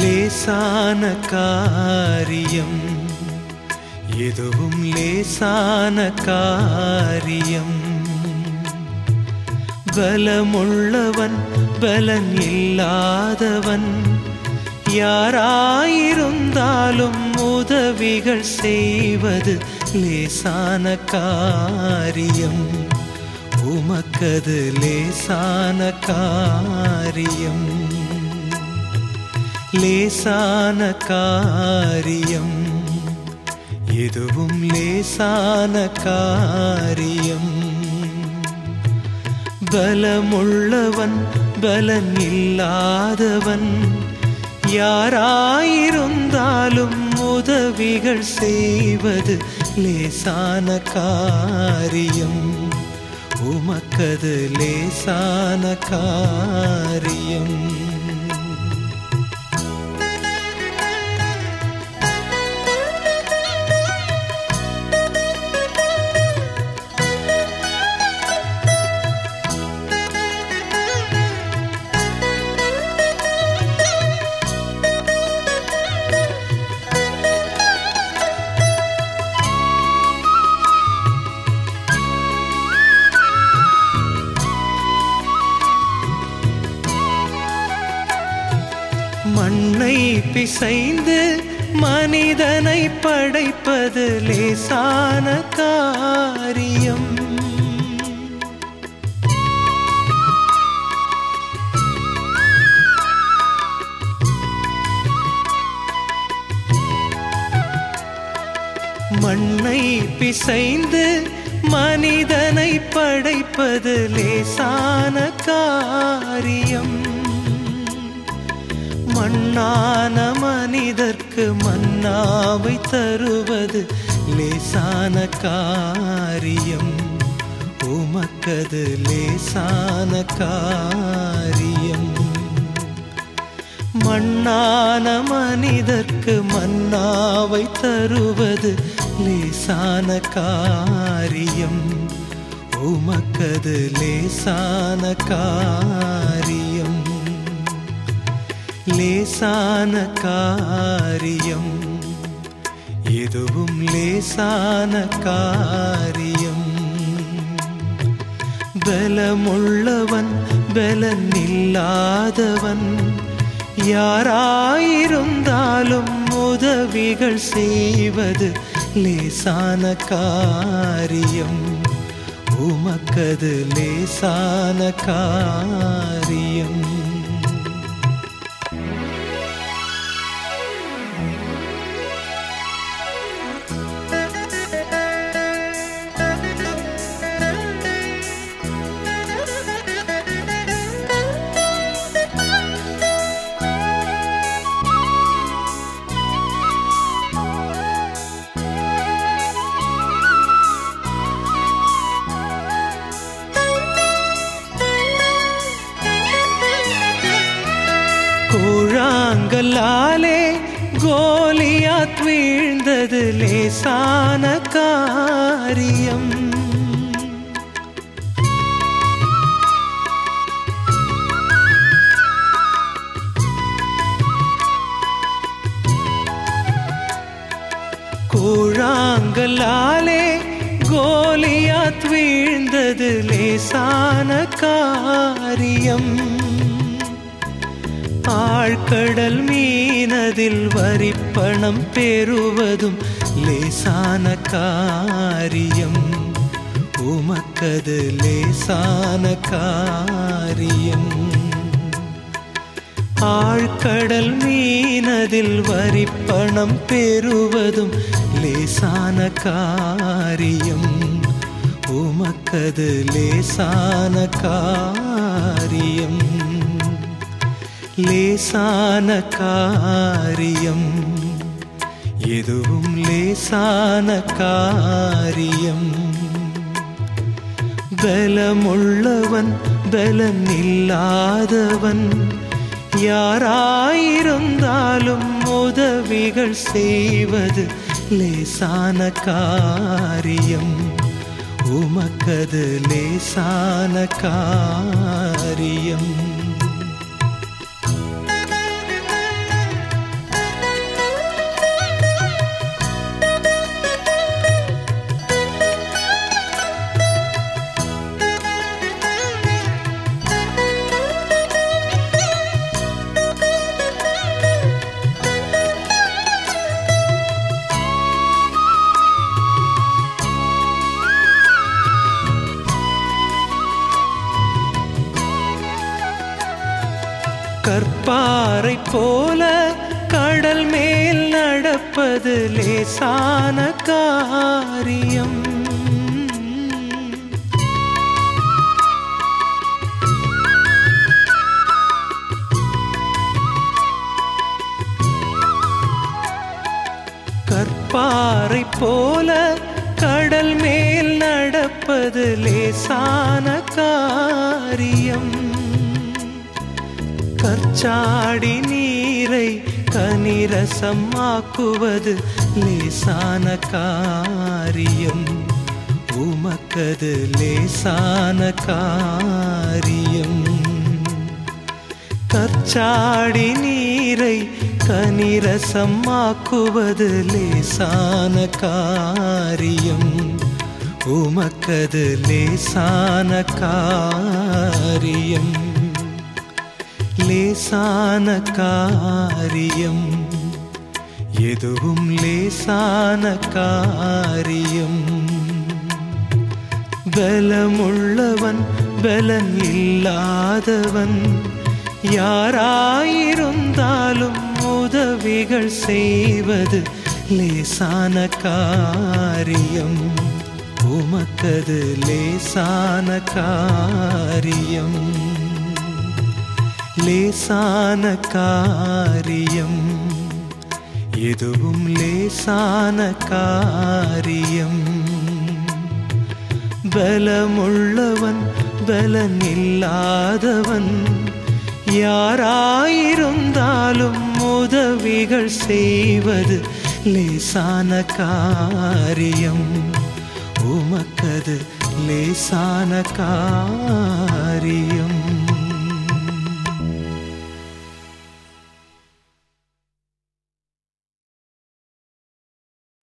லேசான காரியம். எதுவும் லேசான காரியம். பலமுள்ளவன் பலன் இல்லாதவன். யாராயிருந்தாலும் உதவிகள் செய்வது லேசான காரியம். உமக்கது லேசான காரியம். லேசான காரியம். எதுவும் லேசான காரியம். பலமுள்ளவன் பலன் இல்லாதவன் யாராயிருந்தாலும் உதவிகள் செய்வது லேசான காரியம். உமக்கது லேசான காரியம். பிசைந்து மனிதனை படைப்பது லேசான காரியம். மண்ணை பிசைந்து மனிதனை படைப்பது லேசான காரியம். மண்ணான மனிதர்க்கு மன்னாவை தருவது லேசான காரியம். உமக்கது லேசான காரியம். மண்ணான மனிதர்க்கு மன்னாவை தருவது லேசான காரியம். உமக்கது லேசான காரியம் லேசான காரியம். எதுவும் லேசான காரியம். பலமுள்ளவன் பலன் இல்லாதவன் யாராயிருந்தாலும் உதவிகள் செய்வது லேசான காரியம். உமக்கது லேசான காரியம். கூழாங்கல்லாலே கோலியாத் வீழ்ந்தது லேசான காரியம். கூழாங்கல்லாலே கோலியாத் வீழ்ந்தது லேசான காரியம். ஆழ்கடல் மீனதில் வரிப்பணம் பெறுவதும் லேசான காரியம். உமக்கது லேசான காரியம். ஆழ்கடல் மீனதில் வரிப்பணம் பெறுவதும் லேசான காரியம். உமக்கது லேசான காரியம். லேசான காரியம். எதுவும் லேசான காரியம். பலமுள்ளவன் பலன் இல்லாதவன் யாராயிருந்தாலும் உதவிகள் செய்வது லேசான காரியம். உமக்கது லேசான காரியம். இழப்பது லேசான காரியம். கற்பாறை போல கடல் மேல் நடப்பது லேசான காரியம். கற்சாடி நீரை கனிரசமாக்குவது லேசான காரியம். உமக்கது லேசான காரியம். கச்சாடி நீரை கனிரசமாக்குவது லேசான காரியம். உமக்கது லேசான காரியம். லேசான காரியம். எதுவும் லேசான காரியம். பலமுள்ளவன் பலன் இல்லாதவன். யாராயிருந்தாலும் உதவிகள் செய்வது லேசான காரியம். உமக்கது லேசான காரியம். லேசான காரியம். எதுவும் லேசான காரியம். பலமுள்ளவன் பலன் இல்லாதவன் யாராயிருந்தாலும் உதவிகள் செய்வது லேசான காரியம். உமக்கது லேசான காரியம்.